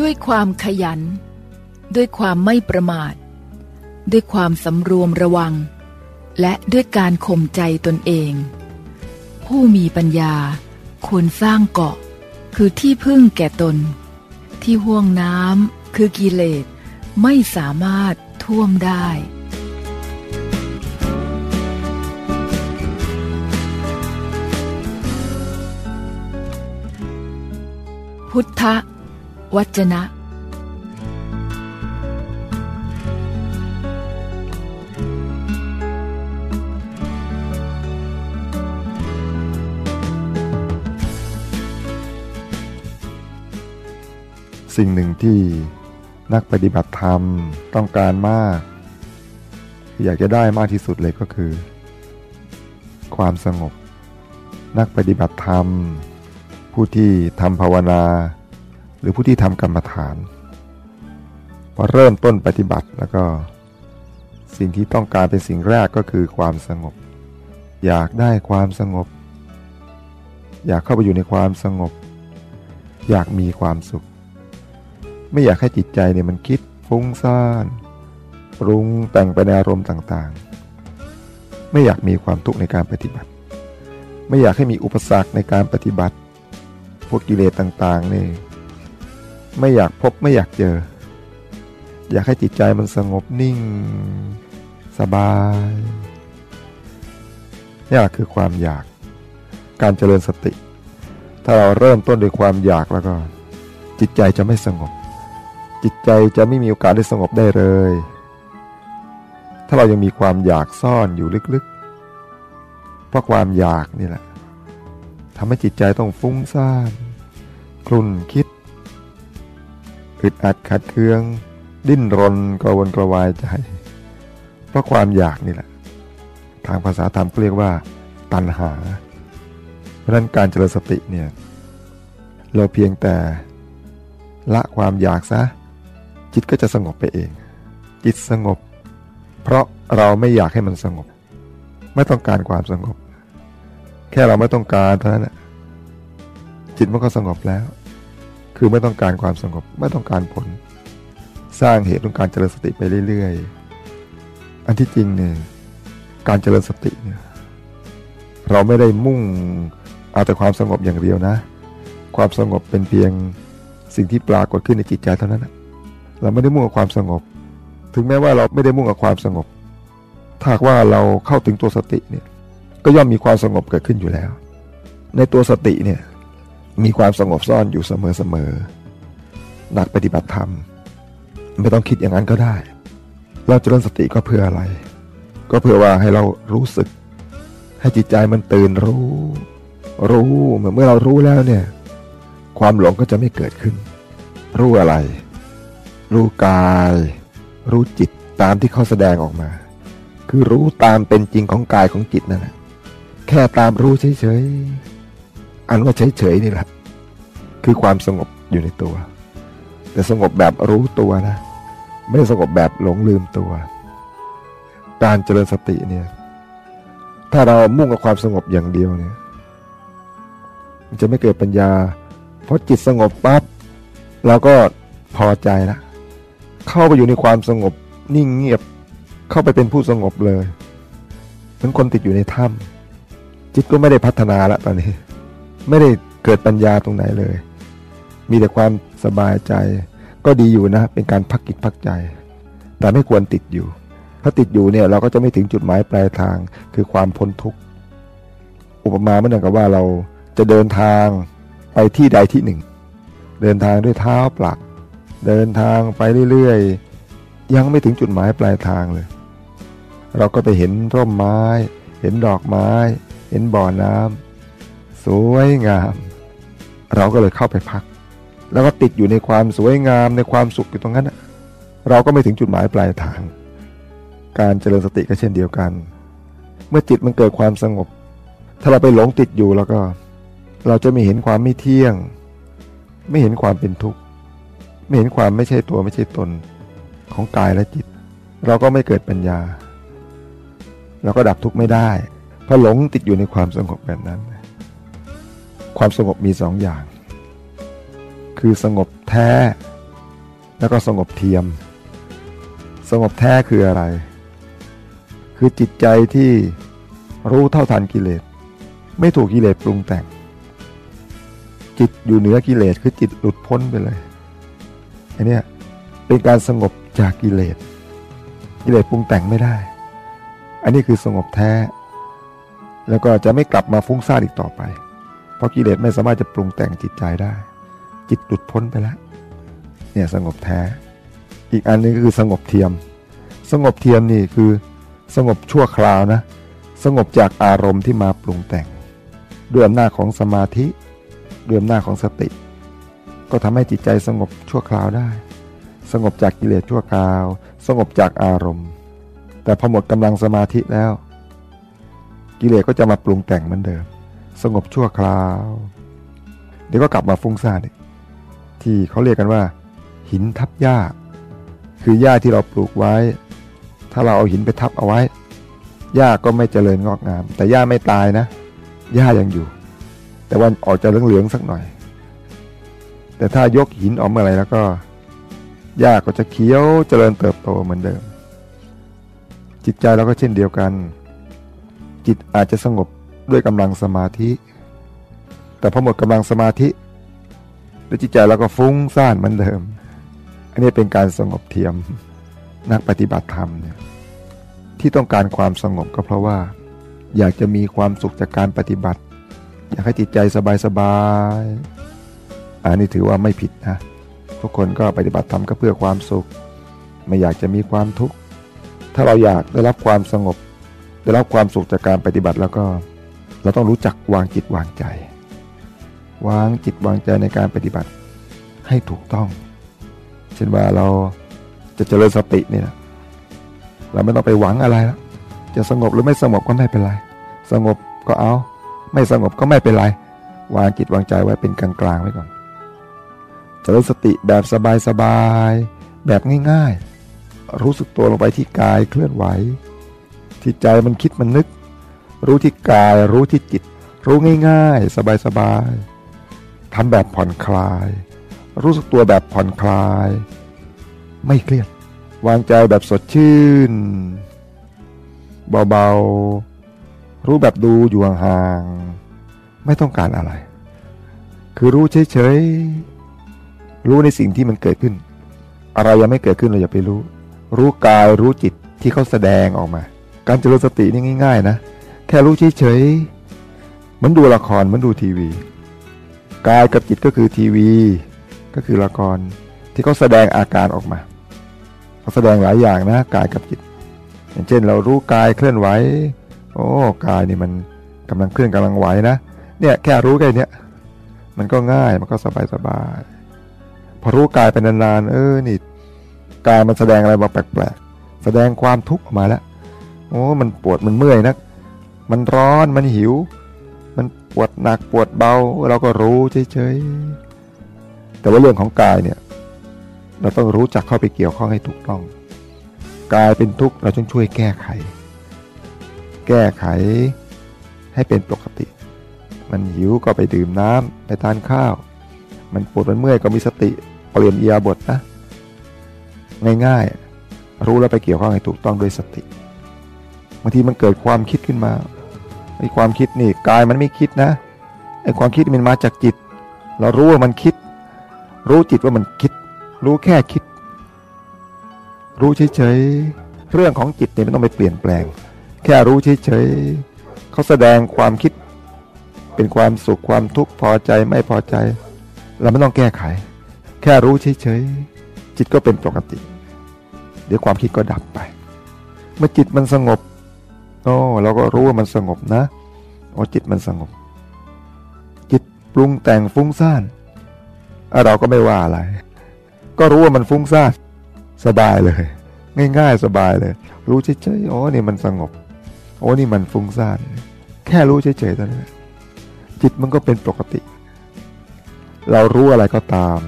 ด้วยความขยัน ด้วยความไม่ประมาท ด้วยความสำรวมระวัง และด้วยการข่มใจตนเอง ผู้มีปัญญาควรสร้างเกาะ คือที่พึ่งแก่ตน ที่ห่วงน้ำคือกิเลสไม่สามารถท่วมได้พุทธ วจนะ สิ่งหนึ่งที่นักปฏิบัติธรรมต้องการมาก อยากจะได้มากที่สุดเลยก็คือ ความสงบ นักปฏิบัติธรรม ผู้ที่ทำภาวนา หรือผู้ที่ทำกรรมฐานพอเริ่มต้นปฏิบัติแล้วก็สิ่งที่ต้องการเป็นสิ่งแรกก็คือความสงบ อยากได้ความสงบ อยากเข้าไปอยู่ในความสงบ อยากมีความสุข ไม่อยากให้จิตใจเนี่ยมันคิดฟุ้งซ่านปรุงแต่งไปในอารมณ์ต่างๆ ไม่อยากมีความทุกข์ในการปฏิบัติ ไม่อยากให้มีอุปสรรคในการปฏิบัติ พวกกิเลสต่างๆนี่ ไม่อยากพบไม่อยากเจอ อยากให้จิตใจมันสงบนิ่ง สบายนี่แหละคือความอยาก การเจริญสติ ถ้าเราเริ่มต้นด้วยความอยากแล้วก็ จิตใจจะไม่สงบ จิตใจจะไม่มีโอกาสได้สงบได้เลย ถ้าเรายังมีความอยากซ่อนอยู่ลึกๆ เพราะความอยากนี่แหละทำให้จิตใจต้องฟุ้งซ่านคลุ่นคิด อึดอัดขัดเคือง ดิ้นรนกระวนกระวายใจ เพราะความอยากนี่แหละ ทางภาษาธรรมเรียกว่า ตัณหา เพราะนั้นการเจริญสติเนี่ยเราเพียงแต่ละความอยากซะ จิตก็จะสงบไปเอง จิตสงบ เพราะเราไม่อยากให้มันสงบ ไม่ต้องการความสงบ แค่เราไม่ต้องการเท่านั้นจิตมันก็สงบแล้ว คือไม่ต้องการความสงบไม่ต้องการผล สร้างเหตุของการเจริญสติไปเรื่อยๆ อันที่จริงเนี่ยการเจริญสติเนี่ยเราไม่ได้มุ่งเอาแต่ความสงบอย่างเดียวนะ ความสงบเป็นเพียงสิ่งที่ปรากฏขึ้นในจิตใจเท่านั้นนะเราไม่ได้มุ่งกับความสงบ ถึงแม้ว่าเราไม่ได้มุ่งกับความสงบ ถ้าว่าเราเข้าถึงตัวสติเนี่ยก็ย่อมมีความสงบเกิดขึ้นอยู่แล้ว ในตัวสติเนี่ย มีความสงบซ่อนอยู่เสมอๆนักปฏิบัติธรรม ไม่ต้องคิดอย่างนั้นก็ได้ เราเจริญสติก็เพื่ออะไร ก็เพื่อว่าให้เรารู้สึก ให้จิตใจมันตื่นรู้ รู้เมื่อเรารู้แล้วเนี่ย ความหลงก็จะไม่เกิดขึ้น รู้อะไร รู้กาย รู้จิตตามที่เขาแสดงออกมา คือรู้ตามเป็นจริงของกายของจิตนั่นแหละแค่ตามรู้เฉยๆ อันว่าเฉยๆนี่แหละ คือความสงบอยู่ในตัว แต่สงบแบบรู้ตัวนะ ไม่ได้สงบแบบหลงลืมตัว การเจริญสติเนี่ย ถ้าเรามุ่งกับความสงบอย่างเดียวเนี่ย มันจะไม่เกิดปัญญาเพราะจิตสงบปั๊บเราก็พอใจละเข้าไปอยู่ในความสงบนิ่งเงียบ เข้าไปเป็นผู้สงบเลยเหมือนคนติดอยู่ในถ้ำจิตก็ไม่ได้พัฒนาละตอนนี้ ไม่ได้เกิดปัญญาตรงไหนเลย มีแต่ความสบายใจ ก็ดีอยู่นะ เป็นการพักกิจพักใจ แต่ไม่ควรติดอยู่ ถ้าติดอยู่เนี่ยเราก็จะไม่ถึงจุดหมายปลายทาง คือความพ้นทุกข์ อุปมาเหมือนกับว่าเราจะเดินทางไปที่ใดที่หนึ่ง เดินทางด้วยเท้าเปล่าเดินทางไปเรื่อยๆ ยังไม่ถึงจุดหมายปลายทางเลย เราก็ไปเห็นร่มไม้ เห็นดอกไม้ เห็นบ่อน้ำ สวยงาม เราก็เลยเข้าไปพัก แล้วก็ติดอยู่ในความสวยงามในความสุขอยู่ตรงนั้นเราก็ไม่ถึงจุดหมายปลายทาง การเจริญสติก็เช่นเดียวกัน เมื่อจิตมันเกิดความสงบ ถ้าเราไปหลงติดอยู่แล้วก็ เราจะไม่เห็นความไม่เที่ยง ไม่เห็นความเป็นทุกข์ไม่เห็นความไม่ใช่ตัวไม่ใช่ตนของกายและจิต เราก็ไม่เกิดปัญญา เราก็ดับทุกข์ไม่ได้เพราะหลงติดอยู่ในความสงบแบบนั้น ความสงบมีสองอย่าง คือสงบแท้ แล้วก็สงบเทียม สงบแท้คืออะไร คือจิตใจที่รู้เท่าทันกิเลส ไม่ถูกกิเลสปรุงแต่ง จิตอยู่เหนือกิเลสคือจิตหลุดพ้นไปเลยอันนี้เป็นการสงบจากกิเลส กิเลสปรุงแต่งไม่ได้ อันนี้คือสงบแท้ แล้วก็จะไม่กลับมาฟุ้งซ่านอีกต่อไป เพราะกิเลสไม่สามารถจะปรุงแต่งจิตใจได้ จิตหลุดพ้นไปแล้วเนี่ยสงบแท้ อีกอันนึงก็คือสงบเทียม สงบเทียมนี่คือสงบชั่วคราวนะ สงบจากอารมณ์ที่มาปรุงแต่ง ด้วยอำนาจของสมาธิด้วยอำนาจของสติ ก็ทำให้จิตใจสงบชั่วคราวได้ สงบจากกิเลสชั่วคราว สงบจากอารมณ์ แต่พอหมดกำลังสมาธิแล้ว กิเลสก็จะมาปรุงแต่งเหมือนเดิม สงบชั่วคราว เดี๋ยวก็กลับมาฟุ้งซ่านที่เขาเรียกกันว่า หินทับหญ้า คือหญ้าที่เราปลูกไว้ ถ้าเราเอาหินไปทับเอาไว้หญ้าก็ไม่เจริญงอกงาม แต่หญ้าไม่ตายนะหญ้ายังอยู่ แต่วันออกจะเหลืองๆสักหน่อย แต่ถ้ายกหินออกเมื่อไรแล้วก็หญ้าก็จะเขียวเจริญเติบโตเหมือนเดิม จิตใจเราก็เช่นเดียวกัน จิตอาจจะสงบ ด้วยกำลังสมาธิ แต่พอหมดกำลังสมาธิแล้วจิตใจเราก็ฟุ้งซ่านเหมือนเดิม อันนี้เป็นการสงบเทียมนักปฏิบัติธรรมเนี่ยที่ต้องการความสงบก็เพราะว่า อยากจะมีความสุขจากการปฏิบัติ อยากให้จิตใจสบายๆอันนี้ถือว่าไม่ผิดนะทุกคนก็ปฏิบัติธรรมก็เพื่อความสุข ไม่อยากจะมีความทุกข์ถ้าเราอยากได้รับความสงบ ได้รับความสุขจากการปฏิบัติแล้วก็ เราต้องรู้จักวางจิตวางใจ วางจิตวางใจในการปฏิบัติให้ถูกต้อง เช่นว่าเราจะเจริญสติเนี่ยเราไม่ต้องไปหวังอะไรแล้วจะสงบหรือไม่สงบก็ไม่เป็นไร สงบก็เอา ไม่สงบก็ไม่เป็นไร วางจิตวางใจไว้เป็นกลางๆไว้ก่อนเจริญสติแบบสบายๆแบบง่ายๆ รู้สึกตัวลงไปที่กายเคลื่อนไหว ที่ใจมันคิดมันนึก รู้ที่กาย รู้ที่จิต รู้ง่ายๆ สบายๆทำแบบผ่อนคลาย รู้สึกตัวแบบผ่อนคลาย ไม่เครียด วางใจแบบสดชื่น เบาๆ รู้แบบดูอยู่ห่างๆไม่ต้องการอะไร คือรู้เฉยๆ รู้ในสิ่งที่มันเกิดขึ้น อะไรยังไม่เกิดขึ้นเราอย่าไปรู้ รู้กายรู้จิตที่เขาแสดงออกมา การเจริญสตินี่ง่าย ๆ นะ แค่รู้เฉยๆเหมือนดูละครเหมือนดูทีวีกายกับจิตก็คือทีวี ก็คือละครที่เขาแสดงอาการออกมาเขาแสดงหลายอย่างนะกายกับจิต อย่างเช่นเรารู้กายเคลื่อนไหวโอ้กายนี่มันกำลังเคลื่อนกำลังไหวนะเนี่ยแค่รู้แค่นี้มันก็ง่ายมันก็สบายสบายพอรู้กายไปนานๆเออนี่กายมันแสดงอะไรมาแปลกๆแสดงความทุกข์ออกมาแล้วโอ้มันปวดมันเมื่อยนะ มันร้อนมันหิว มันปวดหนักปวดเบา เราก็รู้เฉยๆแต่ว่าเรื่องของกายเนี่ย เราต้องรู้จักเข้าไปเกี่ยวข้องให้ถูกต้อง กายเป็นทุกข์เราต้องช่วยแก้ไข แก้ไขให้เป็นปกติ มันหิวก็ไปดื่มน้ำไปทานข้าว มันปวดมันเมื่อยก็มีสติเปลี่ยนเอียบทนะ ง่ายๆรู้แล้วไปเกี่ยวข้องให้ถูกต้องด้วยสติบางทีมันเกิดความคิดขึ้นมา ไอ้ความคิดนี่กายมันไม่คิดนะไอ้ความคิดมันมาจากจิต เรารู้ว่ามันคิด รู้จิตว่ามันคิด รู้แค่คิด รู้เฉยๆเรื่องของจิตเนี่ยไม่ต้องไปเปลี่ยนแปลง แค่รู้เฉยๆเขาแสดงความคิด เป็นความสุขความทุกข์พอใจไม่พอใจ เราไม่ต้องแก้ไข แค่รู้เฉยๆจิตก็เป็นปกติ เดี๋ยวความคิดก็ดับไป เมื่อจิตมันสงบ โอ้เราก็รู้ว่ามันสงบนะโอ้จิตมันสงบ จิตปรุงแต่งฟุ้งซ่านเราก็ไม่ว่าอะไร ก็รู้ว่ามันฟุ้งซ่านสบายเลย ง่ายๆสบายเลย รู้เฉยๆโอ๋อนี่มันสงบ โอ้นี่มันฟุ้งซ่านแค่รู้เฉยๆตอนนั้นจิตมันก็เป็นปกติ เรารู้อะไรก็ตาม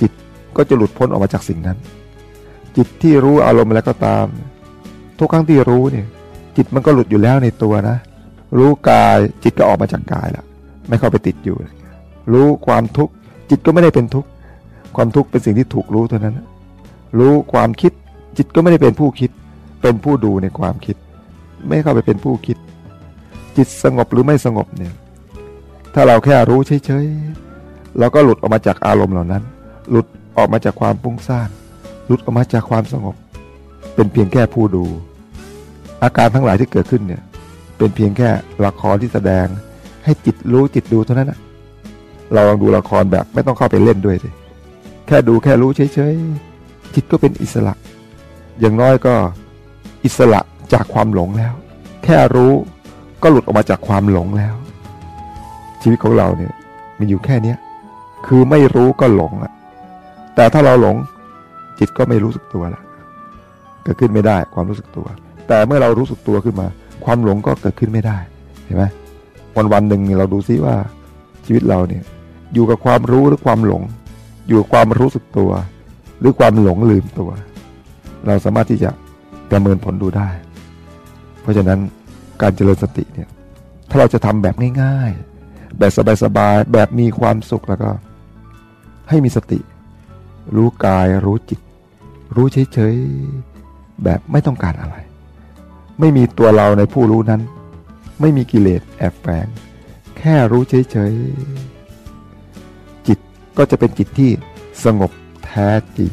จิตก็จะหลุดพ้นออกมาจากสิ่งนั้น จิตที่รู้อารมณ์อะไรก็ตาม ทุกครั้งที่รู้เนี่ย จิตมันก็หลุดอยู่แล้วในตัวนะ รู้กายจิตก็ออกมาจากกายละไม่เข้าไปติดอยู่ รู้ความทุกข์จิตก็ไม่ได้เป็นทุกข์ความทุกข์เป็นสิ่งที่ถูกรู้เท่านั้น รู้ความคิดจิตก็ไม่ได้เป็นผู้คิด เป็นผู้ดูในความคิด ไม่เข้าไปเป็นผู้คิด จิตสงบหรือไม่สงบเนี่ยถ้าเราแค่รู้เฉยๆเราก็หลุดออกมาจากอารมณ์เหล่านั้น หลุดออกมาจากความปุ้งซ่านหลุดออกมาจากความสงบ เป็นเพียงแค่ผู้ดู อาการทั้งหลายที่เกิดขึ้นเนี่ย เป็นเพียงแค่ละครที่แสดง ให้จิตรู้จิตดูเท่านั้นนะเราลองดูละครแบบไม่ต้องเข้าไปเล่นด้วยสิแค่ดูแค่รู้เฉยๆจิตก็เป็นอิสระ อย่างน้อยก็อิสระจากความหลงแล้ว แค่รู้ก็หลุดออกมาจากความหลงแล้ว ชีวิตของเราเนี่ยมีอยู่แค่เนี้ยคือไม่รู้ก็หลงอะแต่ถ้าเราหลงจิตก็ไม่รู้สึกตัวละเกิดขึ้นไม่ได้ความรู้สึกตัว แต่เมื่อเรารู้สึกตัวขึ้นมา ความหลงก็เกิดขึ้นไม่ได้เห็นไหมวันวันหนึ่งเราดูซิว่าชีวิตเราเนี่ยอยู่กับความรู้หรือความหลง อยู่กับความรู้สึกตัว หรือความหลงลืมตัว เราสามารถที่จะประเมินผลดูได้ เพราะฉะนั้นการเจริญสติเนี่ยถ้าเราจะทำแบบง่าย ๆ แบบสบายๆแบบมีความสุขแล้วก็ ให้มีสติ รู้กายรู้จิต รู้เฉยๆแบบไม่ต้องการอะไร ไม่มีตัวเราในผู้รู้นั้น ไม่มีกิเลสแอบแฝง แค่รู้เฉยๆ จิตก็จะเป็นจิตที่สงบแท้จริง